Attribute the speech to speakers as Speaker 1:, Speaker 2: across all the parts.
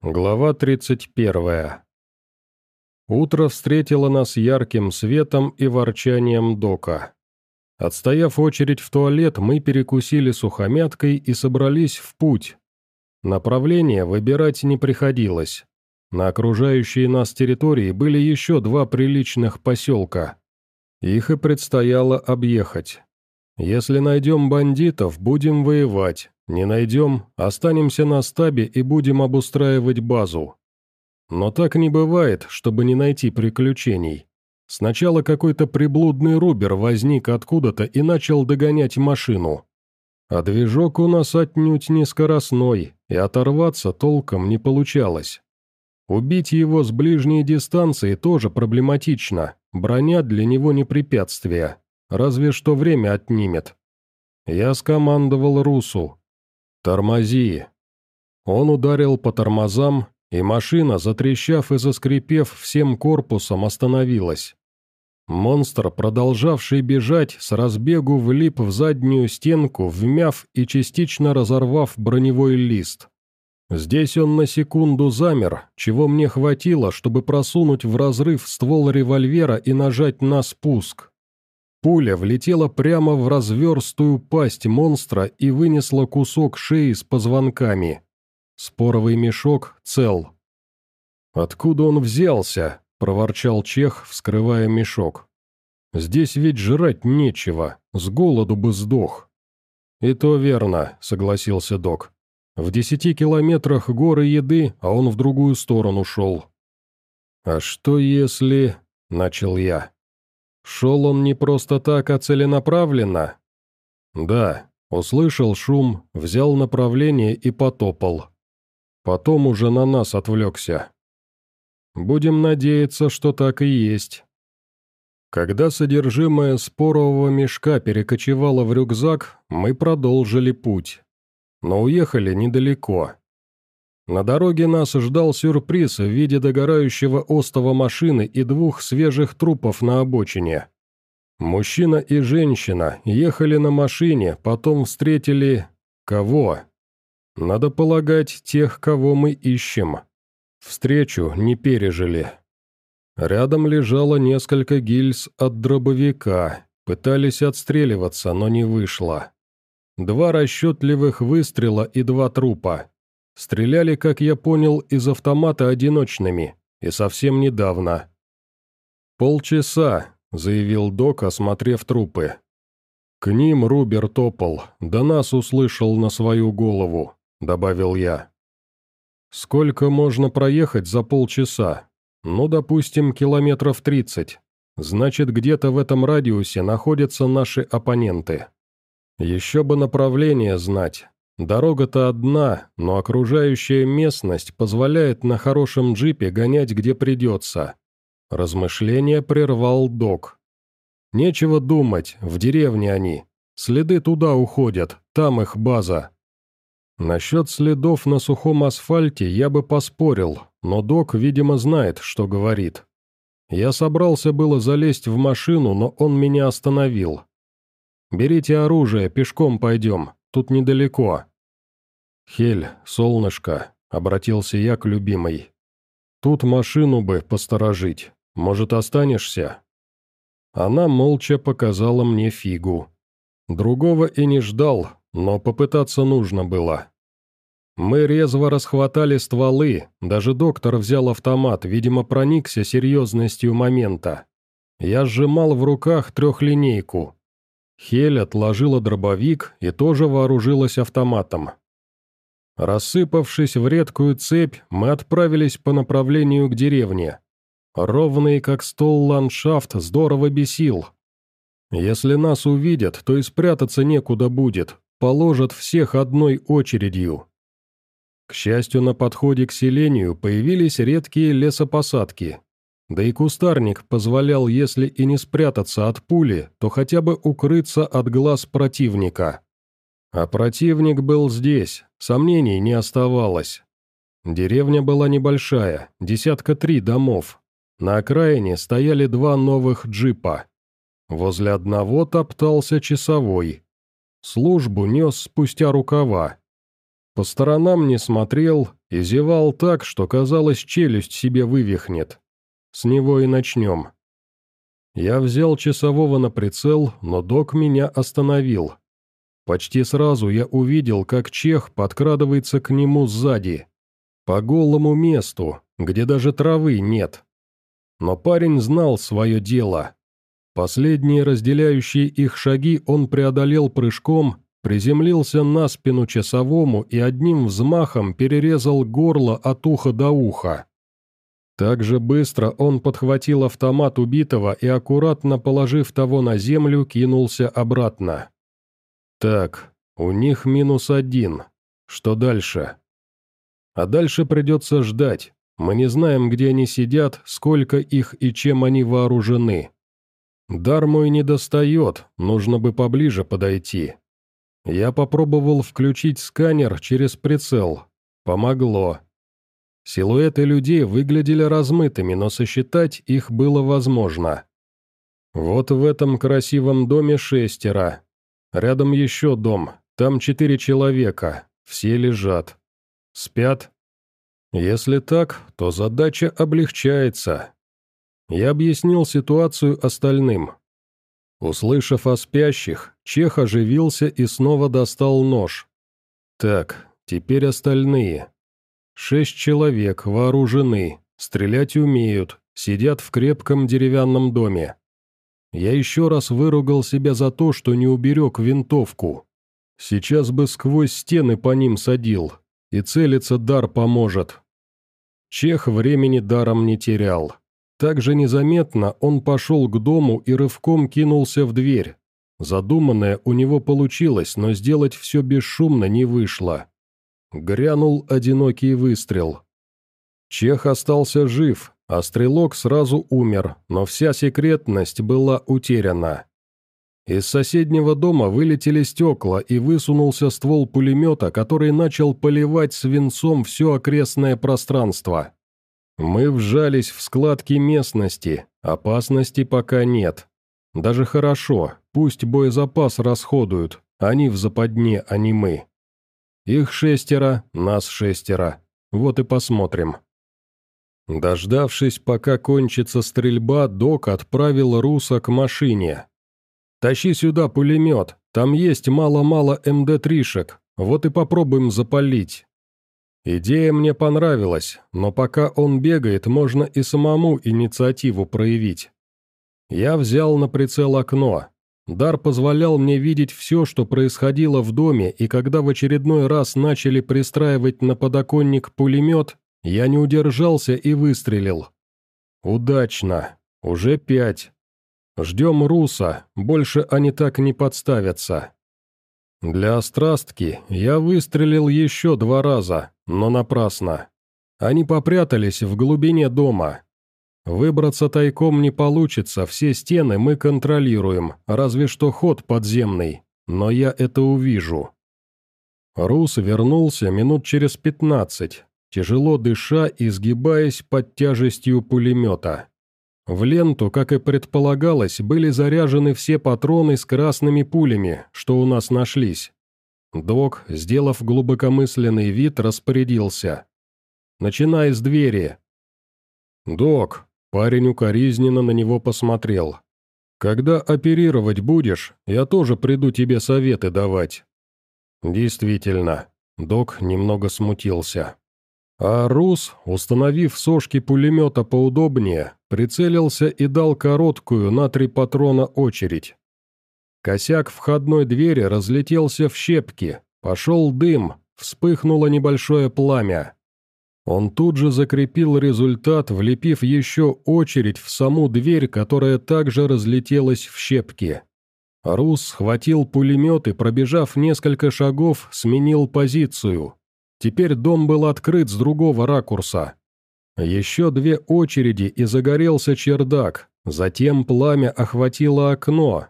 Speaker 1: Глава 31. Утро встретило нас ярким светом и ворчанием дока. Отстояв очередь в туалет, мы перекусили сухомяткой и собрались в путь. Направление выбирать не приходилось. На окружающей нас территории были еще два приличных поселка. Их и предстояло объехать. Если найдем бандитов, будем воевать, не найдем, останемся на стабе и будем обустраивать базу. Но так не бывает, чтобы не найти приключений. Сначала какой-то приблудный рубер возник откуда-то и начал догонять машину. А движок у нас отнюдь не скоростной, и оторваться толком не получалось. Убить его с ближней дистанции тоже проблематично, броня для него не препятствие, разве что время отнимет. Я скомандовал Русу, «Тормози!» Он ударил по тормозам, и машина, затрещав и заскрипев всем корпусом, остановилась. Монстр, продолжавший бежать, с разбегу влип в заднюю стенку, вмяв и частично разорвав броневой лист. Здесь он на секунду замер, чего мне хватило, чтобы просунуть в разрыв ствол револьвера и нажать на спуск. Пуля влетела прямо в разверстую пасть монстра и вынесла кусок шеи с позвонками. Споровый мешок цел. «Откуда он взялся?» – проворчал Чех, вскрывая мешок. «Здесь ведь жрать нечего, с голоду бы сдох». «И то верно», – согласился док. «В десяти километрах горы еды, а он в другую сторону шел». «А что если...» – начал я. Шел он не просто так, а целенаправленно? Да, услышал шум, взял направление и потопал. Потом уже на нас отвлекся. Будем надеяться, что так и есть. Когда содержимое спорового мешка перекочевало в рюкзак, мы продолжили путь. Но уехали недалеко. На дороге нас ждал сюрприз в виде догорающего остова машины и двух свежих трупов на обочине. Мужчина и женщина ехали на машине, потом встретили... кого? Надо полагать, тех, кого мы ищем. Встречу не пережили. Рядом лежало несколько гильз от дробовика, пытались отстреливаться, но не вышло. Два расчетливых выстрела и два трупа. Стреляли, как я понял, из автомата одиночными, и совсем недавно. «Полчаса», — заявил док, осмотрев трупы. «К ним Рубер топал, до нас услышал на свою голову», — добавил я. «Сколько можно проехать за полчаса? Ну, допустим, километров тридцать. Значит, где-то в этом радиусе находятся наши оппоненты. Еще бы направление знать, Дорога-то одна, но окружающая местность позволяет на хорошем джипе гонять где придется. Размышление прервал док. Нечего думать, в деревне они. Следы туда уходят, там их база. Насчет следов на сухом асфальте я бы поспорил, но док, видимо, знает, что говорит. Я собрался было залезть в машину, но он меня остановил. «Берите оружие, пешком пойдем, тут недалеко». «Хель, солнышко», — обратился я к любимой. «Тут машину бы посторожить. Может, останешься?» Она молча показала мне фигу. Другого и не ждал, но попытаться нужно было. Мы резво расхватали стволы, даже доктор взял автомат, видимо, проникся серьезностью момента. Я сжимал в руках трехлинейку. Хель отложила дробовик и тоже вооружилась автоматом. Рассыпавшись в редкую цепь, мы отправились по направлению к деревне. Ровный как стол ландшафт здорово бесил. Если нас увидят, то и спрятаться некуда будет, положат всех одной очередью. К счастью, на подходе к селению появились редкие лесопосадки. Да и кустарник позволял, если и не спрятаться от пули, то хотя бы укрыться от глаз противника. А противник был здесь, сомнений не оставалось. Деревня была небольшая, десятка три домов. На окраине стояли два новых джипа. Возле одного топтался часовой. Службу нес спустя рукава. по сторонам не смотрел и зевал так, что, казалось, челюсть себе вывихнет. С него и начнем. Я взял часового на прицел, но док меня остановил. Почти сразу я увидел, как чех подкрадывается к нему сзади. По голому месту, где даже травы нет. Но парень знал свое дело. Последние разделяющие их шаги он преодолел прыжком, приземлился на спину часовому и одним взмахом перерезал горло от уха до уха. Так же быстро он подхватил автомат убитого и, аккуратно положив того на землю, кинулся обратно. «Так, у них минус один. Что дальше?» «А дальше придется ждать. Мы не знаем, где они сидят, сколько их и чем они вооружены. Дар мой не достает, нужно бы поближе подойти. Я попробовал включить сканер через прицел. Помогло. Силуэты людей выглядели размытыми, но сосчитать их было возможно. Вот в этом красивом доме шестеро. Рядом еще дом, там четыре человека, все лежат. Спят? Если так, то задача облегчается. Я объяснил ситуацию остальным. Услышав о спящих, Чех оживился и снова достал нож. Так, теперь остальные. Шесть человек, вооружены, стрелять умеют, сидят в крепком деревянном доме. Я еще раз выругал себя за то, что не уберег винтовку. Сейчас бы сквозь стены по ним садил, и целиться дар поможет. Чех времени даром не терял. Так же незаметно он пошел к дому и рывком кинулся в дверь. Задуманное у него получилось, но сделать все бесшумно не вышло. Грянул одинокий выстрел. Чех остался жив, а стрелок сразу умер, но вся секретность была утеряна. Из соседнего дома вылетели стекла и высунулся ствол пулемета, который начал поливать свинцом все окрестное пространство. Мы вжались в складки местности, опасности пока нет. Даже хорошо, пусть боезапас расходуют, они в западне, а не мы. Их шестеро, нас шестеро. Вот и посмотрим. Дождавшись, пока кончится стрельба, док отправил Руса к машине. «Тащи сюда пулемет, там есть мало-мало МД-тришек, вот и попробуем запалить». Идея мне понравилась, но пока он бегает, можно и самому инициативу проявить. Я взял на прицел окно. Дар позволял мне видеть все, что происходило в доме, и когда в очередной раз начали пристраивать на подоконник пулемет, я не удержался и выстрелил. Удачно. Уже пять. Ждем Руса, больше они так не подставятся. Для острастки я выстрелил еще два раза, но напрасно. Они попрятались в глубине дома. Выбраться тайком не получится, все стены мы контролируем, разве что ход подземный, но я это увижу. Рус вернулся минут через пятнадцать, тяжело дыша и сгибаясь под тяжестью пулемета. В ленту, как и предполагалось, были заряжены все патроны с красными пулями, что у нас нашлись. Док, сделав глубокомысленный вид, распорядился. «Начинай с двери». «Док», — парень укоризненно на него посмотрел. «Когда оперировать будешь, я тоже приду тебе советы давать». «Действительно», — док немного смутился. А Рус, установив сошки пулемета поудобнее, прицелился и дал короткую на три патрона очередь. Косяк входной двери разлетелся в щепки, пошел дым, вспыхнуло небольшое пламя. Он тут же закрепил результат, влепив еще очередь в саму дверь, которая также разлетелась в щепки. Рус схватил пулемет и, пробежав несколько шагов, сменил позицию. Теперь дом был открыт с другого ракурса. Еще две очереди и загорелся чердак, затем пламя охватило окно.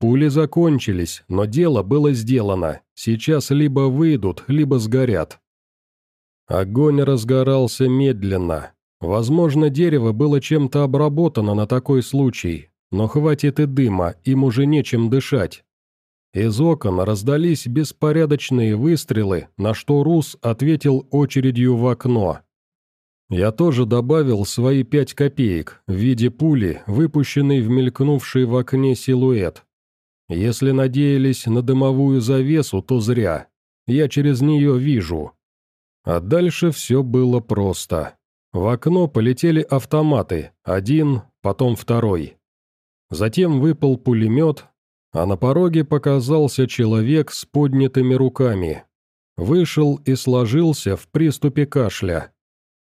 Speaker 1: Пули закончились, но дело было сделано, сейчас либо выйдут, либо сгорят. Огонь разгорался медленно. Возможно, дерево было чем-то обработано на такой случай, но хватит и дыма, им уже нечем дышать. Из окон раздались беспорядочные выстрелы, на что Рус ответил очередью в окно. Я тоже добавил свои пять копеек в виде пули, выпущенной в мелькнувший в окне силуэт. Если надеялись на дымовую завесу, то зря. Я через нее вижу. А дальше все было просто. В окно полетели автоматы, один, потом второй. Затем выпал пулемет, а на пороге показался человек с поднятыми руками. Вышел и сложился в приступе кашля.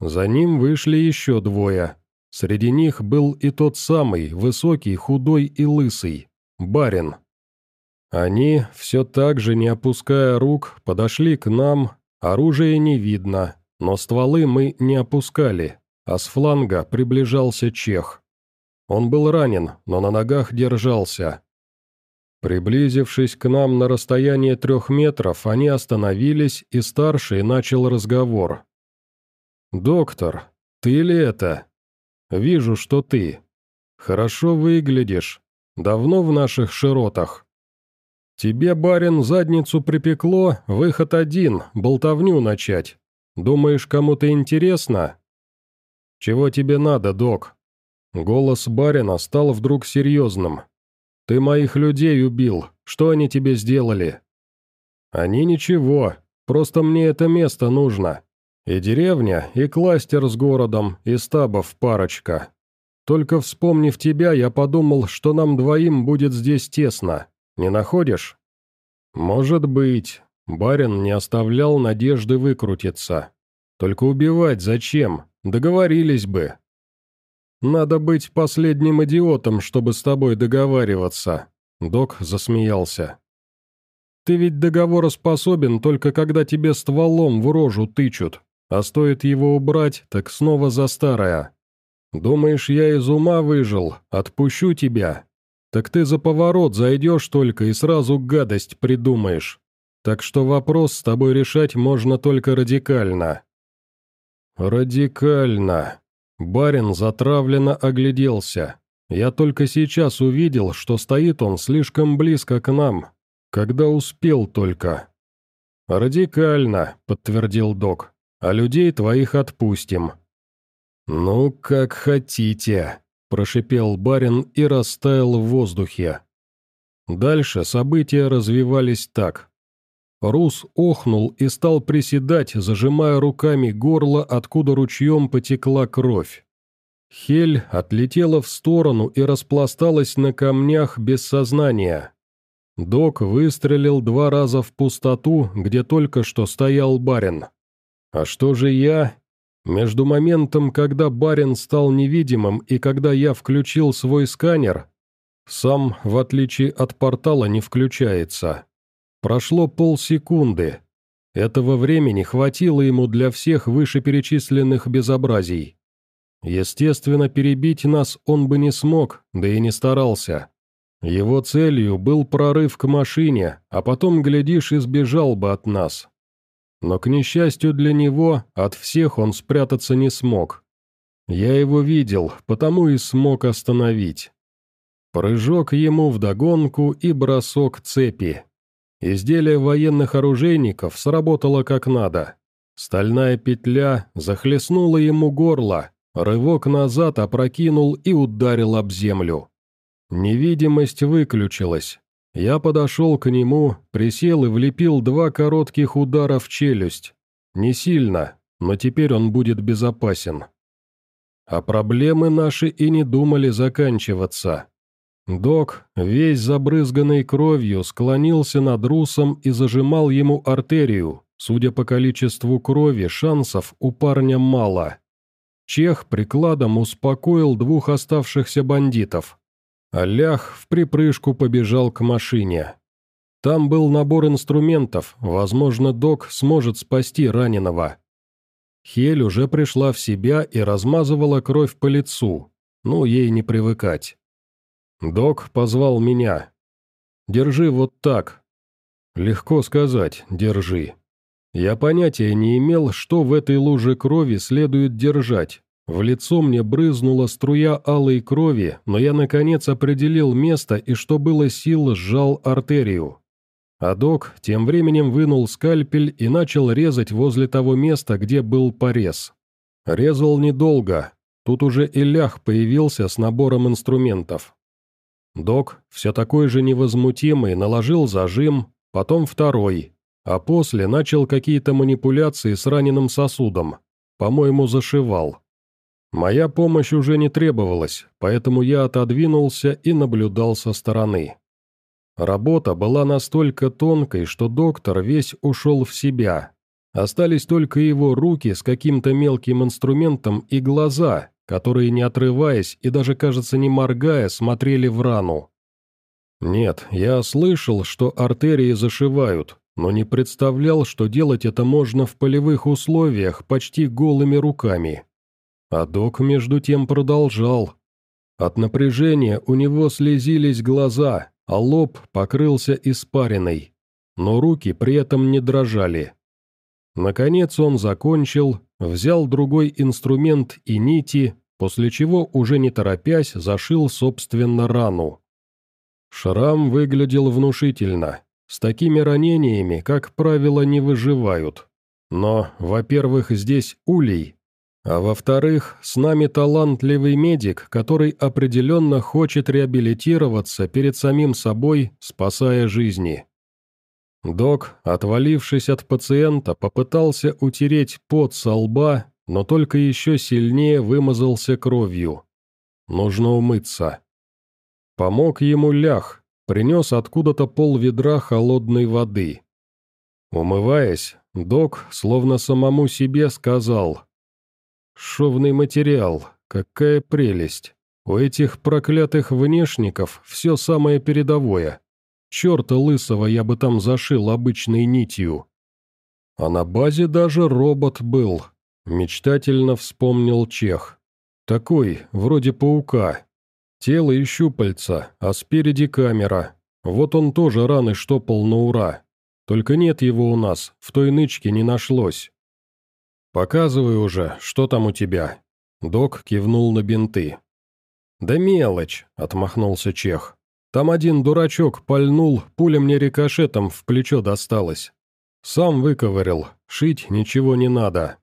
Speaker 1: За ним вышли еще двое. Среди них был и тот самый, высокий, худой и лысый, барин. Они, все так же не опуская рук, подошли к нам, оружия не видно, но стволы мы не опускали, а с фланга приближался чех. Он был ранен, но на ногах держался. Приблизившись к нам на расстояние трех метров, они остановились, и старший начал разговор. «Доктор, ты ли это?» «Вижу, что ты. Хорошо выглядишь. Давно в наших широтах?» «Тебе, барин, задницу припекло, выход один, болтовню начать. Думаешь, кому-то интересно?» «Чего тебе надо, док?» Голос барина стал вдруг серьезным. «Ты моих людей убил. Что они тебе сделали?» «Они ничего. Просто мне это место нужно. И деревня, и кластер с городом, и стабов парочка. Только вспомнив тебя, я подумал, что нам двоим будет здесь тесно. Не находишь? Может быть. Барин не оставлял надежды выкрутиться. Только убивать зачем? Договорились бы. Надо быть последним идиотом, чтобы с тобой договариваться. Док засмеялся. Ты ведь договороспособен только когда тебе стволом в рожу тычут, а стоит его убрать, так снова за старое. Думаешь, я из ума выжил, отпущу тебя? Так ты за поворот зайдешь только и сразу гадость придумаешь. Так что вопрос с тобой решать можно только радикально». «Радикально». Барин затравленно огляделся. Я только сейчас увидел, что стоит он слишком близко к нам. Когда успел только. «Радикально», — подтвердил док а людей твоих отпустим». «Ну, как хотите», – прошипел барин и растаял в воздухе. Дальше события развивались так. Рус охнул и стал приседать, зажимая руками горло, откуда ручьем потекла кровь. Хель отлетела в сторону и распласталась на камнях без сознания. Док выстрелил два раза в пустоту, где только что стоял барин. А что же я? Между моментом, когда барин стал невидимым и когда я включил свой сканер, сам, в отличие от портала, не включается. Прошло полсекунды. Этого времени хватило ему для всех вышеперечисленных безобразий. Естественно, перебить нас он бы не смог, да и не старался. Его целью был прорыв к машине, а потом, глядишь, избежал бы от нас. Но, к несчастью для него, от всех он спрятаться не смог. Я его видел, потому и смог остановить. Прыжок ему вдогонку и бросок цепи. Изделие военных оружейников сработало как надо. Стальная петля захлестнула ему горло, рывок назад опрокинул и ударил об землю. Невидимость выключилась, я подошел к нему, присел и влепил два коротких удара в челюсть. Не сильно, но теперь он будет безопасен. А проблемы наши и не думали заканчиваться. Док, весь забрызганный кровью, склонился над русом и зажимал ему артерию. Судя по количеству крови, шансов у парня мало. Чех прикладом успокоил двух оставшихся бандитов. Алях в припрыжку побежал к машине. Там был набор инструментов, возможно, док сможет спасти раненого. Хель уже пришла в себя и размазывала кровь по лицу, ну, ей не привыкать. Док позвал меня. «Держи вот так». Легко сказать «держи». Я понятия не имел, что в этой луже крови следует держать, в лицо мне брызнула струя алой крови, но я наконец определил место и что было сил сжал артерию. а док тем временем вынул скальпель и начал резать возле того места, где был порез. Резал недолго, тут уже и лях появился с набором инструментов. Док, все такой же невозмутимый, наложил зажим, потом второй, а после начал какие-то манипуляции с раненым сосудом, по-моему, зашивал. Моя помощь уже не требовалась, поэтому я отодвинулся и наблюдал со стороны. Работа была настолько тонкой, что доктор весь ушел в себя. Остались только его руки с каким-то мелким инструментом и глаза, которые, не отрываясь и даже, кажется, не моргая, смотрели в рану. Нет, я слышал, что артерии зашивают, но не представлял, что делать это можно в полевых условиях почти голыми руками. А док между тем продолжал. От напряжения у него слезились глаза, а лоб покрылся испариной, но руки при этом не дрожали. Наконец он закончил, взял другой инструмент и нити, после чего, уже не торопясь, зашил, собственно, рану. Шрам выглядел внушительно. С такими ранениями, как правило, не выживают. Но, во-первых, здесь улей, а во-вторых, с нами талантливый медик, который определенно хочет реабилитироваться перед самим собой, спасая жизни. Док, отвалившись от пациента, попытался утереть пот со лба, но только еще сильнее вымазался кровью. Нужно умыться. Помог ему лях, принес откуда-то пол ведра холодной воды. Умываясь, док, словно самому себе, сказал Шовный материал, какая прелесть. У этих проклятых внешников все самое передовое. Черта лысого я бы там зашил обычной нитью. А на базе даже робот был, мечтательно вспомнил Чех. Такой, вроде паука. Тело и щупальца, а спереди камера. Вот он тоже раны штопал на ура. Только нет его у нас, в той нычке не нашлось. «Показывай уже, что там у тебя». Док кивнул на бинты. «Да мелочь», — отмахнулся Чех. «Там один дурачок пальнул, пуля мне рикошетом в плечо досталась. Сам выковырял, шить ничего не надо».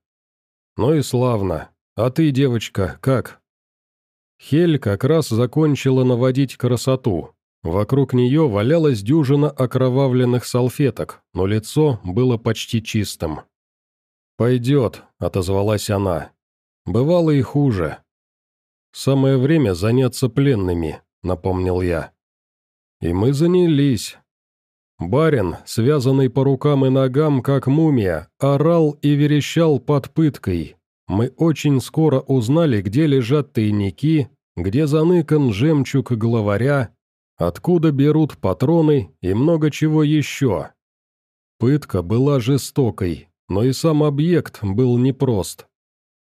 Speaker 1: «Ну и славно. А ты, девочка, как?» Хель как раз закончила наводить красоту. Вокруг нее валялась дюжина окровавленных салфеток, но лицо было почти чистым. «Пойдет», — отозвалась она. «Бывало и хуже». «Самое время заняться пленными», — напомнил я. И мы занялись. Барин, связанный по рукам и ногам, как мумия, орал и верещал под пыткой. Мы очень скоро узнали, где лежат тайники, где заныкан жемчуг главаря, откуда берут патроны и много чего еще. Пытка была жестокой, но и сам объект был непрост.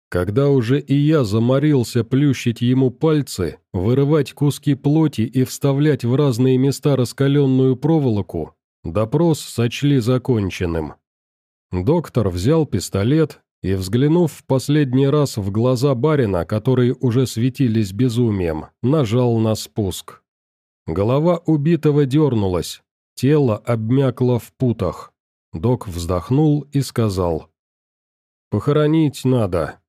Speaker 1: Когда уже и я заморился плющить ему пальцы, вырывать куски плоти и вставлять в разные места раскаленную проволоку, допрос сочли законченным. Доктор взял пистолет и, взглянув в последний раз в глаза барина, которые уже светились безумием, нажал на спуск. Голова убитого дернулась, тело обмякло в путах. Док вздохнул и сказал. «Похоронить надо».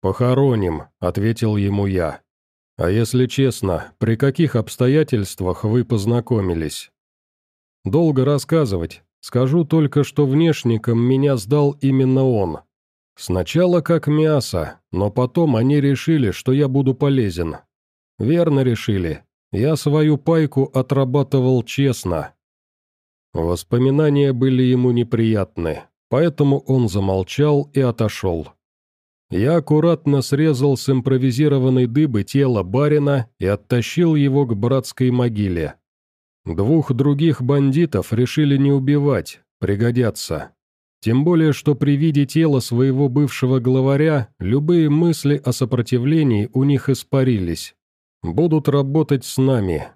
Speaker 1: «Похороним», — ответил ему я. «А если честно, при каких обстоятельствах вы познакомились?» «Долго рассказывать. Скажу только, что внешником меня сдал именно он. Сначала как мясо, но потом они решили, что я буду полезен. Верно решили. Я свою пайку отрабатывал честно, Воспоминания были ему неприятны, поэтому он замолчал и отошел. Я аккуратно срезал с импровизированной дыбы тело барина и оттащил его к братской могиле. Двух других бандитов решили не убивать, пригодятся. Тем более, что при виде тела своего бывшего главаря любые мысли о сопротивлении у них испарились. Будут работать с нами,